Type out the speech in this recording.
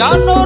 masih bersama Janur